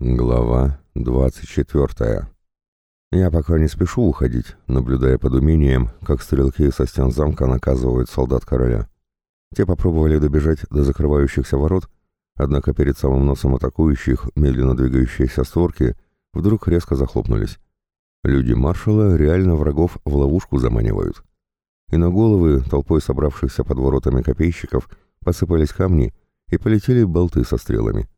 Глава 24. Я пока не спешу уходить, наблюдая под умением, как стрелки со стен замка наказывают солдат короля. Те попробовали добежать до закрывающихся ворот, однако перед самым носом атакующих, медленно двигающиеся створки, вдруг резко захлопнулись. Люди маршала реально врагов в ловушку заманивают. И на головы толпой собравшихся под воротами копейщиков посыпались камни и полетели болты со стрелами.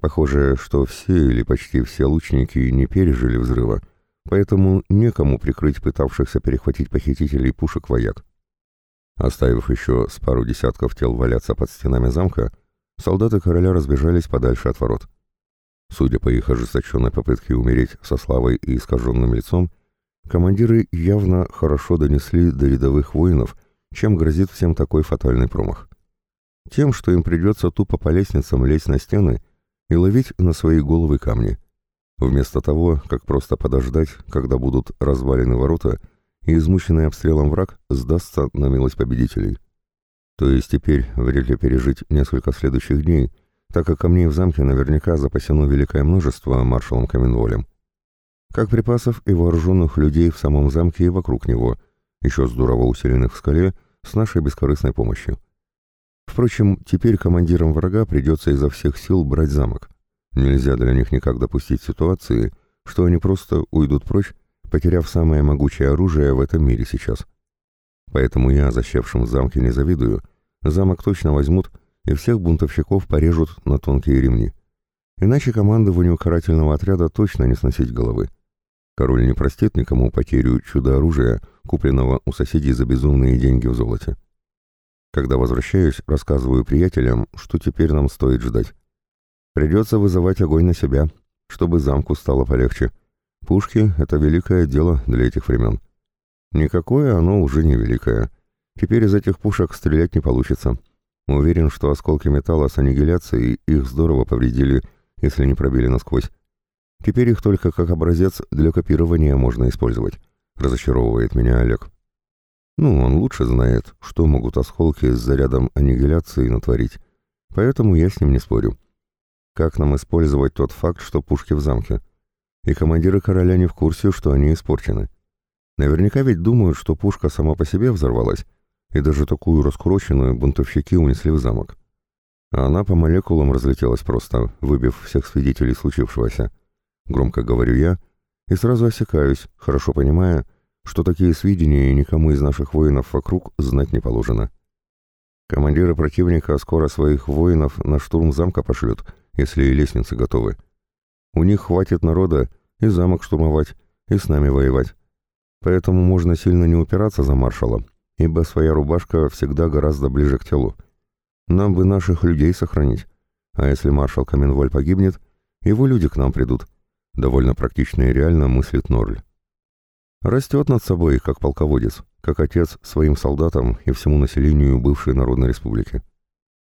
Похоже, что все или почти все лучники не пережили взрыва, поэтому некому прикрыть пытавшихся перехватить похитителей пушек вояк. Оставив еще с пару десятков тел валяться под стенами замка, солдаты короля разбежались подальше от ворот. Судя по их ожесточенной попытке умереть со славой и искаженным лицом, командиры явно хорошо донесли до рядовых воинов, чем грозит всем такой фатальный промах. Тем, что им придется тупо по лестницам лезть на стены и ловить на свои головы камни. Вместо того, как просто подождать, когда будут развалены ворота, и измученный обстрелом враг сдастся на милость победителей. То есть теперь вряд ли пережить несколько следующих дней, так как камней в замке наверняка запасено великое множество маршалом Каменволем. Как припасов и вооруженных людей в самом замке и вокруг него, еще здорово усиленных в скале, с нашей бескорыстной помощью. Впрочем, теперь командирам врага придется изо всех сил брать замок. Нельзя для них никак допустить ситуации, что они просто уйдут прочь, потеряв самое могучее оружие в этом мире сейчас. Поэтому я защевшим в замке не завидую. Замок точно возьмут и всех бунтовщиков порежут на тонкие ремни. Иначе командованию карательного отряда точно не сносить головы. Король не простит никому потерю чудо-оружия, купленного у соседей за безумные деньги в золоте. Когда возвращаюсь, рассказываю приятелям, что теперь нам стоит ждать. Придется вызывать огонь на себя, чтобы замку стало полегче. Пушки — это великое дело для этих времен. Никакое оно уже не великое. Теперь из этих пушек стрелять не получится. Уверен, что осколки металла с аннигиляцией их здорово повредили, если не пробили насквозь. Теперь их только как образец для копирования можно использовать. Разочаровывает меня Олег. Ну, он лучше знает, что могут осколки с зарядом аннигиляции натворить, поэтому я с ним не спорю. Как нам использовать тот факт, что пушки в замке? И командиры короля не в курсе, что они испорчены. Наверняка ведь думают, что пушка сама по себе взорвалась, и даже такую раскуроченную бунтовщики унесли в замок. А она по молекулам разлетелась просто, выбив всех свидетелей случившегося. Громко говорю я, и сразу осекаюсь, хорошо понимая, что такие сведения никому из наших воинов вокруг знать не положено. Командиры противника скоро своих воинов на штурм замка пошлют, если и лестницы готовы. У них хватит народа и замок штурмовать, и с нами воевать. Поэтому можно сильно не упираться за маршала, ибо своя рубашка всегда гораздо ближе к телу. Нам бы наших людей сохранить. А если маршал Каменволь погибнет, его люди к нам придут. Довольно практично и реально мыслит Норль. Растет над собой, как полководец, как отец своим солдатам и всему населению бывшей Народной Республики.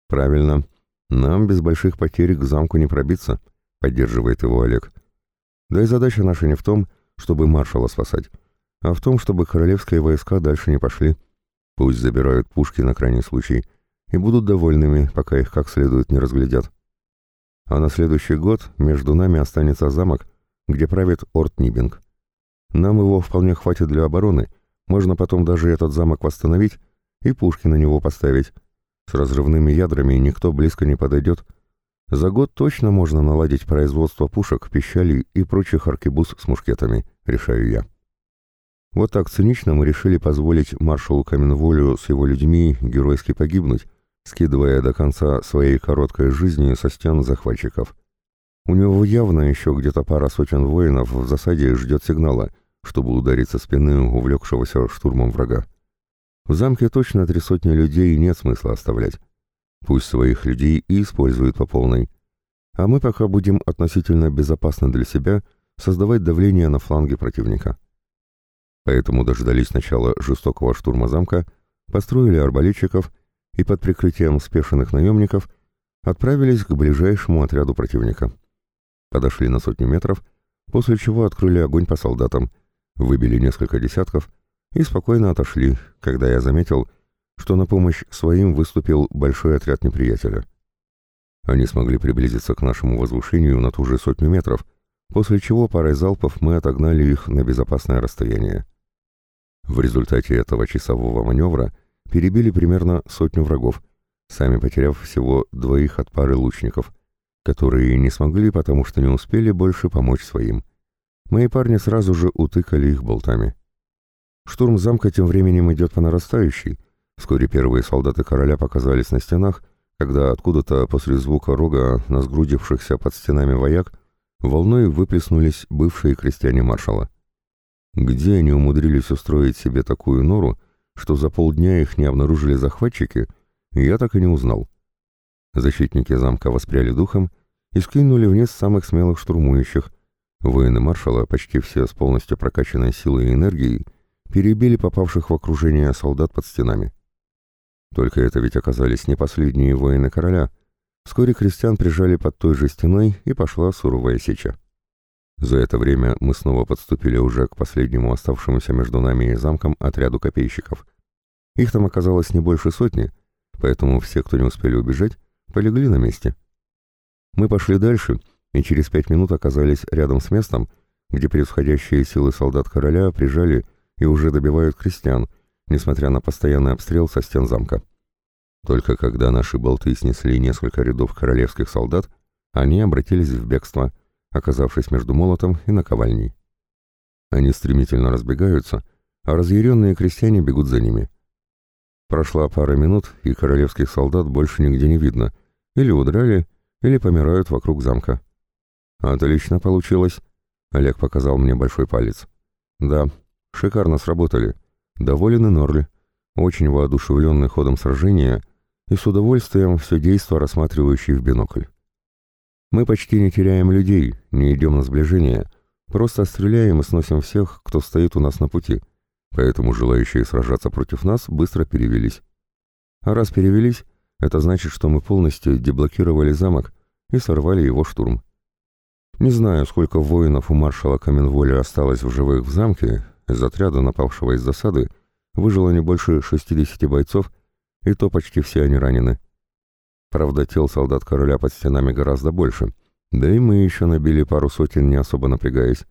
Правильно, нам без больших потерь к замку не пробиться, поддерживает его Олег. Да и задача наша не в том, чтобы маршала спасать, а в том, чтобы королевские войска дальше не пошли. Пусть забирают пушки на крайний случай и будут довольными, пока их как следует не разглядят. А на следующий год между нами останется замок, где правит Орт Нибинг. Нам его вполне хватит для обороны, можно потом даже этот замок восстановить и пушки на него поставить. С разрывными ядрами никто близко не подойдет. За год точно можно наладить производство пушек, пищали и прочих аркебуз с мушкетами, решаю я. Вот так цинично мы решили позволить маршалу Каменволю с его людьми геройски погибнуть, скидывая до конца своей короткой жизни со стен захватчиков. У него явно еще где-то пара сотен воинов в засаде ждет сигнала, чтобы ударить со спины увлекшегося штурмом врага. В замке точно три сотни людей нет смысла оставлять. Пусть своих людей и используют по полной. А мы пока будем относительно безопасно для себя создавать давление на фланге противника. Поэтому дождались начала жестокого штурма замка, построили арбалетчиков и под прикрытием спешенных наемников отправились к ближайшему отряду противника подошли на сотню метров, после чего открыли огонь по солдатам, выбили несколько десятков и спокойно отошли, когда я заметил, что на помощь своим выступил большой отряд неприятеля. Они смогли приблизиться к нашему возвышению на ту же сотню метров, после чего парой залпов мы отогнали их на безопасное расстояние. В результате этого часового маневра перебили примерно сотню врагов, сами потеряв всего двоих от пары лучников, которые не смогли, потому что не успели больше помочь своим. Мои парни сразу же утыкали их болтами. Штурм замка тем временем идет по нарастающей. Вскоре первые солдаты короля показались на стенах, когда откуда-то после звука рога на сгрудившихся под стенами вояк волной выплеснулись бывшие крестьяне маршала. Где они умудрились устроить себе такую нору, что за полдня их не обнаружили захватчики, я так и не узнал. Защитники замка воспряли духом и скинули вниз самых смелых штурмующих. Воины маршала, почти все с полностью прокачанной силой и энергией, перебили попавших в окружение солдат под стенами. Только это ведь оказались не последние воины короля. Вскоре крестьян прижали под той же стеной, и пошла суровая сеча. За это время мы снова подступили уже к последнему оставшемуся между нами и замком отряду копейщиков. Их там оказалось не больше сотни, поэтому все, кто не успели убежать, полегли на месте. Мы пошли дальше, и через пять минут оказались рядом с местом, где превосходящие силы солдат короля прижали и уже добивают крестьян, несмотря на постоянный обстрел со стен замка. Только когда наши болты снесли несколько рядов королевских солдат, они обратились в бегство, оказавшись между молотом и наковальней. Они стремительно разбегаются, а разъяренные крестьяне бегут за ними. Прошла пара минут, и королевских солдат больше нигде не видно, или удрали, или помирают вокруг замка. «Отлично получилось», — Олег показал мне большой палец. «Да, шикарно сработали. Доволен и Норли, очень воодушевленный ходом сражения и с удовольствием все действо рассматривающий в бинокль. Мы почти не теряем людей, не идем на сближение, просто стреляем и сносим всех, кто стоит у нас на пути, поэтому желающие сражаться против нас быстро перевелись. А раз перевелись, это значит, что мы полностью деблокировали замок и сорвали его штурм. Не знаю, сколько воинов у маршала Каменволи осталось в живых в замке, из отряда, напавшего из засады, выжило не больше 60 бойцов, и то почти все они ранены. Правда, тел солдат короля под стенами гораздо больше, да и мы еще набили пару сотен, не особо напрягаясь.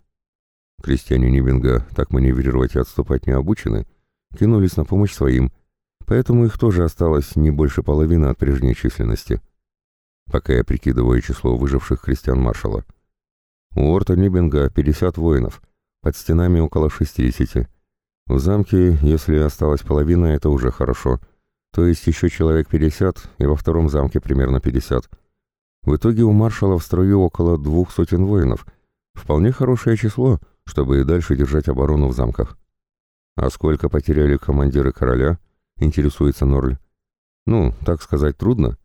Крестьяне Нибинга так маневрировать и отступать не обучены, кинулись на помощь своим, поэтому их тоже осталось не больше половины от прежней численности. Пока я прикидываю число выживших крестьян маршала. У Орта Нибинга 50 воинов, под стенами около 60. В замке, если осталась половина, это уже хорошо — то есть еще человек 50, и во втором замке примерно 50. В итоге у маршала в строю около двух сотен воинов. Вполне хорошее число, чтобы и дальше держать оборону в замках. А сколько потеряли командиры короля, интересуется Норль. Ну, так сказать, трудно.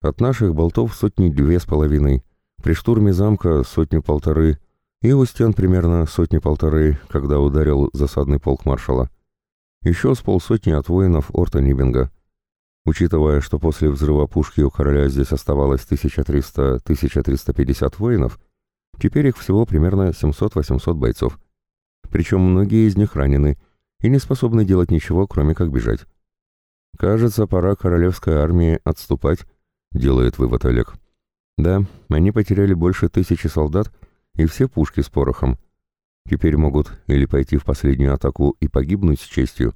От наших болтов сотни две с половиной, при штурме замка сотни-полторы, и у стен примерно сотни-полторы, когда ударил засадный полк маршала. Еще с полсотни от воинов Орта Нибинга. Учитывая, что после взрыва пушки у короля здесь оставалось 1300-1350 воинов, теперь их всего примерно 700-800 бойцов. Причем многие из них ранены и не способны делать ничего, кроме как бежать. «Кажется, пора королевской армии отступать», — делает вывод Олег. «Да, они потеряли больше тысячи солдат и все пушки с порохом. Теперь могут или пойти в последнюю атаку и погибнуть с честью,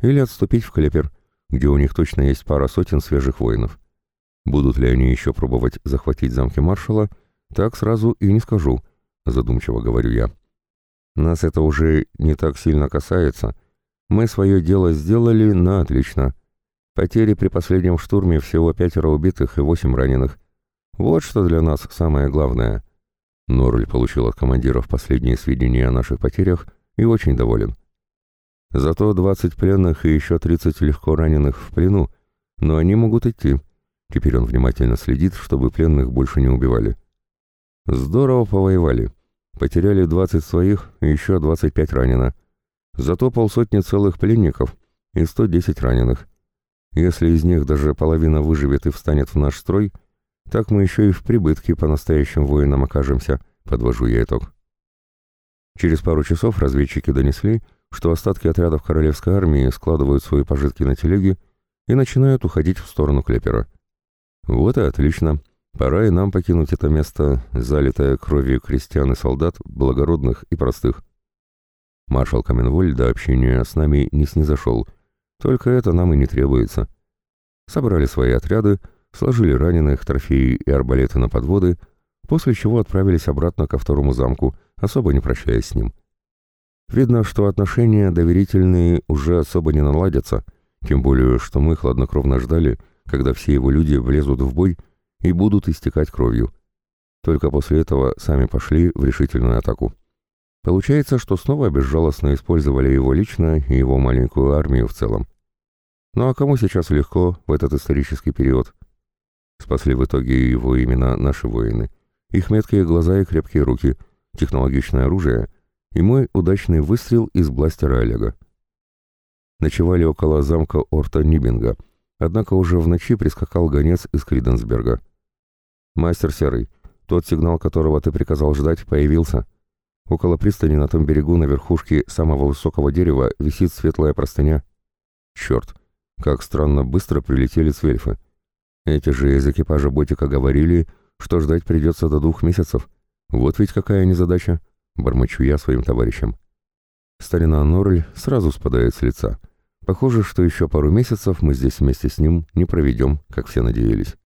или отступить в Клепер» где у них точно есть пара сотен свежих воинов. Будут ли они еще пробовать захватить замки маршала, так сразу и не скажу, задумчиво говорю я. Нас это уже не так сильно касается. Мы свое дело сделали на отлично. Потери при последнем штурме всего пятеро убитых и восемь раненых. Вот что для нас самое главное. Норль получил от командиров последние сведения о наших потерях и очень доволен. Зато 20 пленных и еще 30 легко раненых в плену, но они могут идти. Теперь он внимательно следит, чтобы пленных больше не убивали. Здорово повоевали. Потеряли 20 своих и еще 25 ранено. Зато полсотни целых пленников и 110 раненых. Если из них даже половина выживет и встанет в наш строй, так мы еще и в прибытке по настоящим воинам окажемся, подвожу я итог. Через пару часов разведчики донесли, что остатки отрядов королевской армии складывают свои пожитки на телеги и начинают уходить в сторону Клепера. Вот и отлично. Пора и нам покинуть это место, залитое кровью крестьян и солдат, благородных и простых. Маршал Каменволь до общения с нами не снизошел, только это нам и не требуется. Собрали свои отряды, сложили раненых, трофеи и арбалеты на подводы, после чего отправились обратно ко второму замку, особо не прощаясь с ним. Видно, что отношения доверительные уже особо не наладятся, тем более, что мы хладнокровно ждали, когда все его люди влезут в бой и будут истекать кровью. Только после этого сами пошли в решительную атаку. Получается, что снова безжалостно использовали его лично и его маленькую армию в целом. Ну а кому сейчас легко в этот исторический период? Спасли в итоге его именно наши воины. Их меткие глаза и крепкие руки, технологичное оружие и мой удачный выстрел из бластера Олега. Ночевали около замка Орта Нибинга, однако уже в ночи прискакал гонец из Криденсберга. «Мастер Серый, тот сигнал, которого ты приказал ждать, появился», Около пристани на том берегу на верхушке самого высокого дерева висит светлая простыня. Черт, как странно быстро прилетели свельфы. Эти же из экипажа Ботика говорили, что ждать придется до двух месяцев. Вот ведь какая незадача, бормочу я своим товарищам. Старина Норль сразу спадает с лица. Похоже, что еще пару месяцев мы здесь вместе с ним не проведем, как все надеялись.